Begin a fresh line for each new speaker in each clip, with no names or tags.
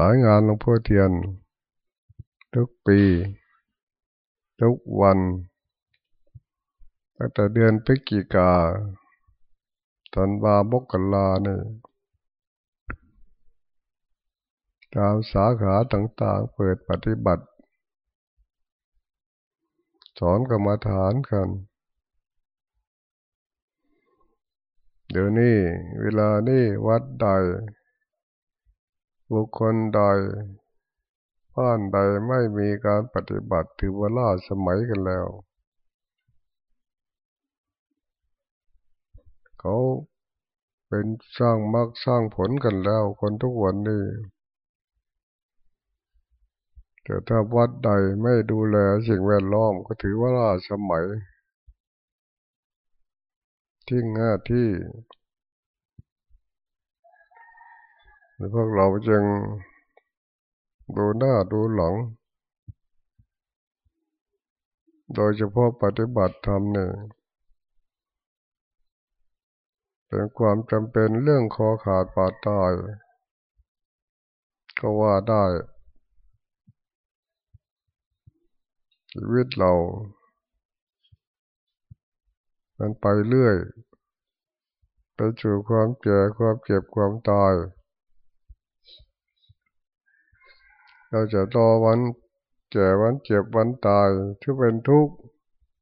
สายงานหลวงพ่อเทียน ทุกปี ทุกวันตั้งแต่เดือนพฤศจิกาตอนวาบกลาเนี่ยตามสาขาต่างๆเปิดปฏิบัติ สอนกรรมฐานกัน เดี๋ยวนี้เวลานี้วัดใด บุคคลใดบ้านใดไม่มีการปฏิบัติถือว่าล่าสมัยกันแล้ว เขาเป็นสร้างมรรคสร้างผลกันแล้ว คนทุกวันนี้แต่ถ้าวัดใดไม่ดูแลสิ่งแวดล้อมก็ถือว่าล่าสมัยทิ้งหน้าที่ พวกเราจึงดูหน้าดูหลัง โดยเฉพาะปฏิบัติธรรมเนี่ยเป็นความจำเป็นเรื่องคอขาดปาดตาย ก็ว่าได้ ชีวิตเรา มันไปเรื่อย ไปสู่ความเจ็บความเจ็บความตาย เราจะรอวันแก่วันเจ็บวันตายที่เป็นทุกข์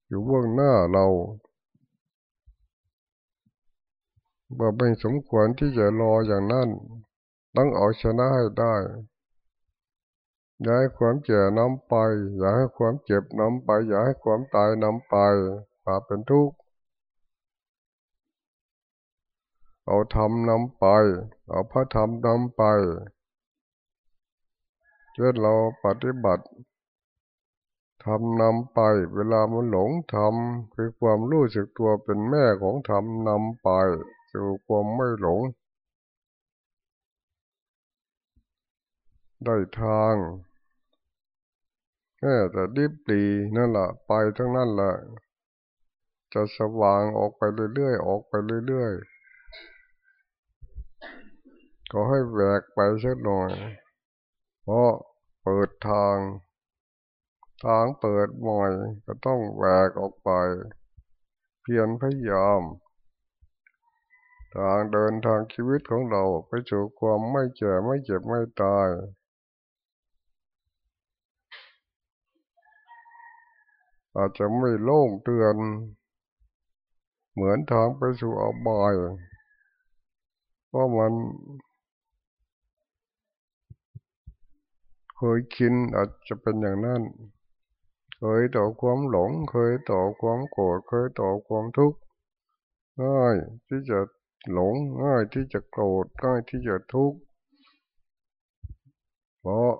อยู่เบื้องหน้าเราบ่ไม่สมควรที่จะรออย่างนั้น ต้องเอาชนะให้ได้อย่าให้ความเจ็บนำไป อย่าให้ความเจ็บนำไป อย่าให้ความตายนำไปพาเป็นทุกข์เอาธรรมนำไป เอาพระธรรมนำไป เช่นเราปฏิบัติทำนำไปเวลามันหลงทำคือความรู้สึกตัวเป็นแม่ของธรรมนำไปสู่ความไม่หลง ได้ทางแค่แต่ดิบดีนั่นแหละไปทั้งนั้นแหละจะสว่างออกไปเรื่อยๆ ออกไปเรื่อยๆ ก็ให้แหวกไปสักหน่อย เพราะ เปิดทาง ทางเปิดหม่อยก็ต้องแหวกออกไป เพียรพยายาม ทางเดินทางชีวิตของเราไปสู่ความไม่เจ็บไม่เจ็บไม่ตายอาจจะไม่โล่งเตือน เหมือนทางไปสู่อบาย เพราะมัน เคยคินอาจจะเป็นอย่างนั้น เคยต่อความหลง เคยต่อความโกรธ เคยต่อความทุกข์ง่ายที่จะหลงง่ายที่จะโกรธง่ายที่จะทุกข์เพราะ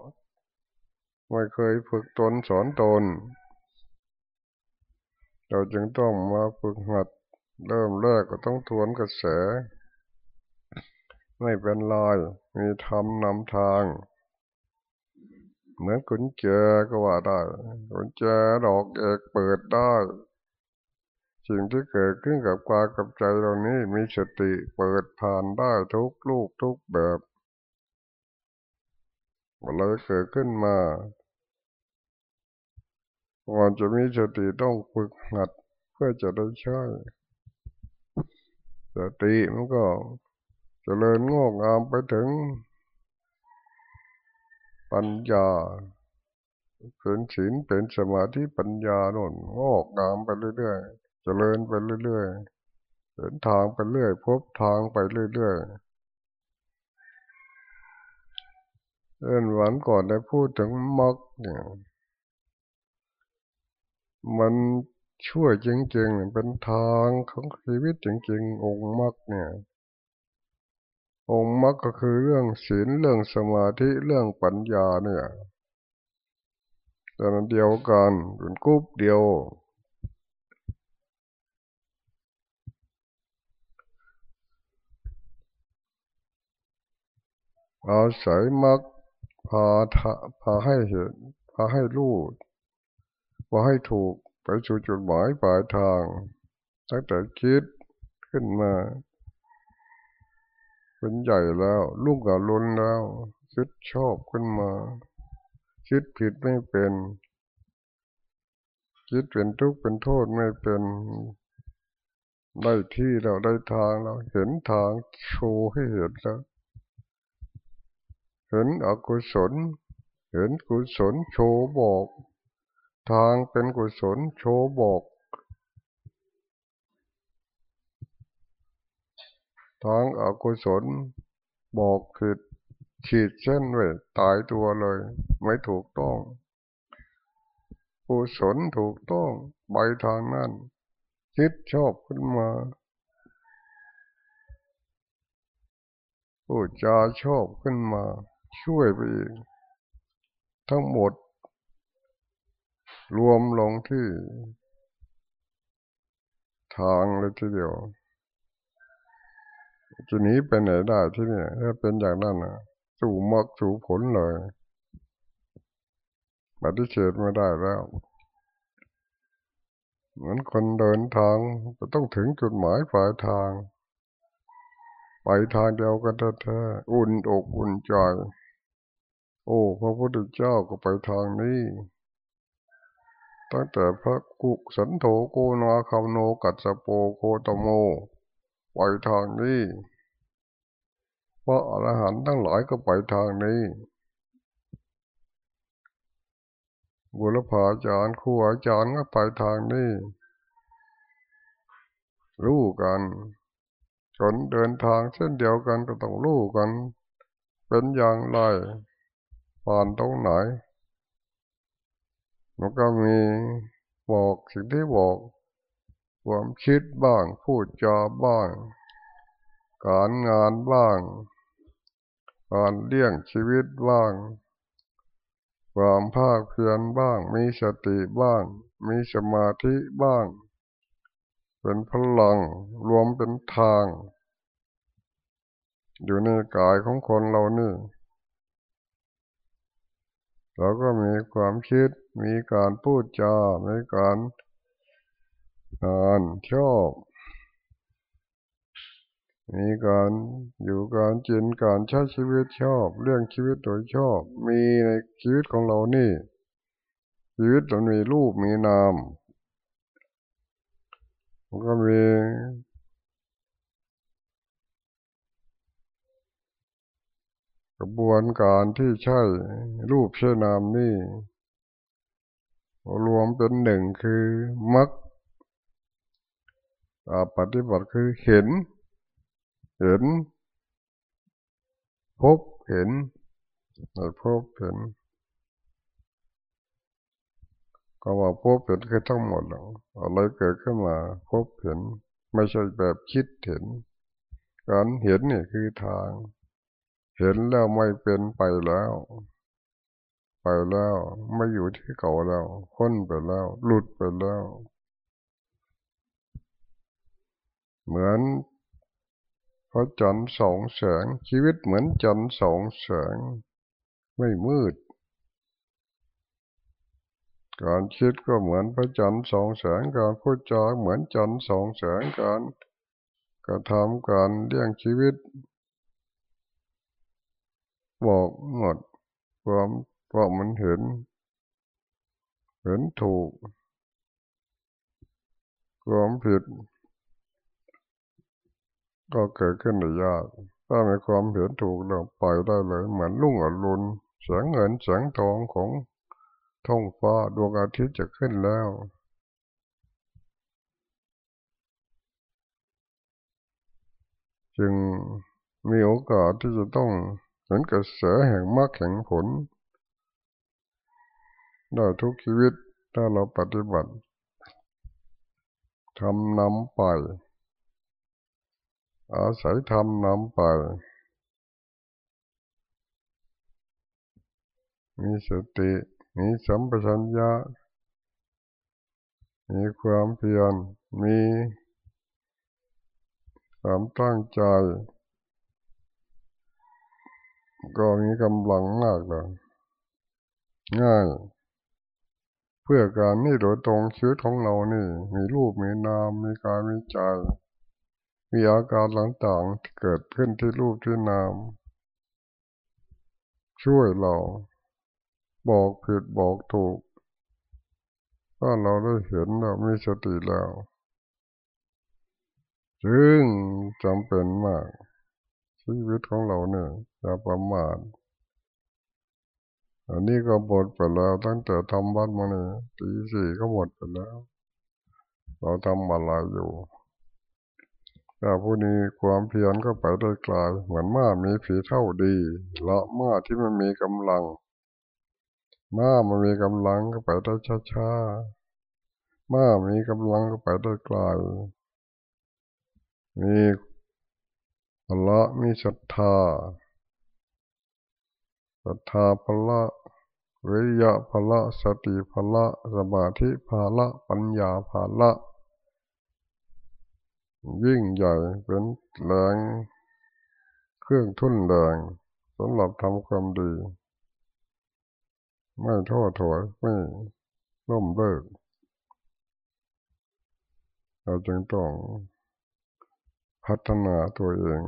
ไม่เคยฝึกตนสอนตน เราจึงต้องมาฝึกหัด เริ่มแรกก็ต้องทวนกระแส ไม่เป็นลายมีธรรมนำทาง เหมือนกุญแจก็ว่าได้กุญแจดอกเอกเปิดได้ สิ่งที่เกิดขึ้นกับกายกับใจเรานี้มีสติเปิดผ่านได้ทุกลูกทุกแบบอะไรเกิดขึ้นมาก่อนจะมีสติต้องฝึกหัดเพื่อจะได้ใช้สติมันก็จเจริญงอกงามไปถึง ปัญญาเป็นศีลเป็นสมาธิปัญญาโน่นงอกงามไปเรื่อยๆเจริญไปเรื่อยๆเดินทางไปเรื่อย พบทางไปเรื่อยๆเอนวันก่อนได้พูดถึงมรรคเนี่ยมันช่วยจริงๆ เป็นทางของชีวิตจริงๆ องค์มรรคเนี่ย องค์มรรคก็คือเรื่องศีลเรื่องสมาธิเรื่องปัญญาเนี่ยแต่นั้นเดียวกันเป็นกุ๊บเดียว อาศัยมักพาพาให้เห็นพาให้รู้พาให้ถูกไปสู่จุดหมายปลายทางตั้งแต่คิดขึ้นมา เป็นใหญ่แล้วลูกกับลุนแล้วคิดชอบขึ้นมา คิดผิดไม่เป็น คิดเป็นทุกข์เป็นโทษไม่เป็น ได้ที่เราได้ทางเราเห็นทางโชว์ให้เห็นแล้วเห็นอกุศล เห็นกุศลโชว์บอก ทางเป็นกุศลโชว์บอก ทางอากุศลบอกผิดขีดเส้นไว้ตายตัวเลย ไม่ถูกต้องกุศลถูกต้องไปทางนั้น คิดชอบขึ้นมาพูดจาชอบขึ้นมา ช่วยไปอีก ทั้งหมด รวมลงที่ ทางเลยทีเดียว จะหนีไปไหนได้ที่นี่ถ้าเป็นอย่างนั้นนะสู่มรรคสู่ผลเลยปฏิเสธไม่ได้แล้ว เหมือนคนเดินทางจะต้องถึงจุดหมายปลายทาง ไปทางเดียวกันแท้ๆอุ่นอกอุ่นใจ โอ้พระพุทธเจ้าก็ไปทางนี้ ตั้งแต่พระกุสันโธโกนาคาโนกัสโปโคตโม ไปทางนี้พระอรหันต์ทั้งหลายก็ไปทางนี้ บุรพาจารย์ครูอาจารย์ก็ไปทางนี้ รู้กันจนเดินทางเส้นเดียวกันก็ต้องรู้กัน เป็นอย่างไรผ่านตรงไหนมันก็มีบอกสิ่งที่บอก ความคิดบ้าง พูดจาบ้าง การงานบ้าง การเลี้ยงชีวิตบ้าง ความภาคเพียรบ้าง มีสติบ้าง มีสมาธิบ้าง เป็นพลังรวมเป็นทาง อยู่ในกายของคนเรานี่เราก็มีความคิด มีการพูดจา มีการ งานชอบมีการอยู่การจินการใช้ชีวิตชอบ เรื่องชีวิตโดยชอบ มีในชีวิตของเรานี่ ชีวิตมันมีรูปมีนามมันก็มีกระบวนการที่ใช่รูปใช่นามนี่รวมเป็นหนึ่งคือมัก ปฏิบัติคือเห็น เห็น พบเห็นพบเห็น ก็ว่าพบเห็นคือทั้งหมดอะไรเกิดขึ้นมา พบเห็น ไม่ใช่แบบคิดเห็น การเห็นนี่คือทาง เห็นแล้วไม่เป็นไปแล้ว ไปแล้ว ไม่อยู่ที่เก่าแล้วค้นไปแล้ว หลุดไปแล้ว เหมือนพระจันทร์สองแสง ชีวิตเหมือนจันทร์สองแสง ไม่มืด การคิดก็เหมือนพระจันทร์สองแสงการพูดจาเหมือนจันทร์สองแสงการกระทำการเลี้ยงชีวิต บอกหมดความว่ามันเห็น เห็นถูกความผิด ก็เกิดขึ้นในยาก ถ้ามีความเห็นถูกเราปล่อยได้เลย เหมือนลุ่งอรุณแสงเงินแสงทองของท้องฟ้าดวงอาทิตย์จะขึ้นแล้ว จึงมีโอกาสที่จะต้องเห็นกระแสแห่งมรรคแห่งผลได้ทุกชีวิตถ้าเราปฏิบัติทำนำไป อาศัยธรรมนำไป มีสติ มีสัมปชัญญะ มีความเพียร มีความตั้งใจ ก็มีกำลังมากเลยง่าย เพื่อการนี่โดยตรงชีวิตของเรานี่ มีรูปมีนาม มีกายมีใจ มีอาการหลังต่างๆเกิดขึ้นที่รูปที่นาม ช่วยเรา บอกผิดบอกถูก ถ้าเราได้เห็นเรามีสติแล้วจึงจำเป็นมาก ชีวิตของเราเนี่ยอย่าประมาทอันนี้ก็หมดไปแล้วตั้งแต่ทำวัดมาเนี่ยตีสี่ก็หมดไปแล้ว เราทำอะไรอยู่ ถ้าผู้นี้ความเพียรก็ไปได้ไกลเหมือนม้ามีผีเท่าดีละม้าที่มันมีกำลัง ม้ามันมีกำลังก็ไปได้ช้าๆม้ามีกำลังก็ไปได้ไกลมีพละมีศรัทธาศรัทธาพละวิยะพละสติพละสมาธิพละปัญญาพละ ยิ่งใหญ่เป็นแรงเครื่องทุ่นแรงสำหรับทำความดี ไม่ท้อถอยไม่ล้มเลิกเราจึงต้องพัฒนาตัวเอง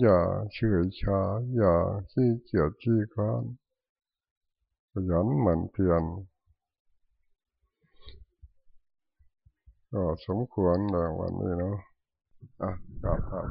อย่าเฉื่อยชาอย่าขี้เกียจขี้ค้านขยันหมั่นเพียรก็สมควรแล้ววันนี้เนาะ อะกราบ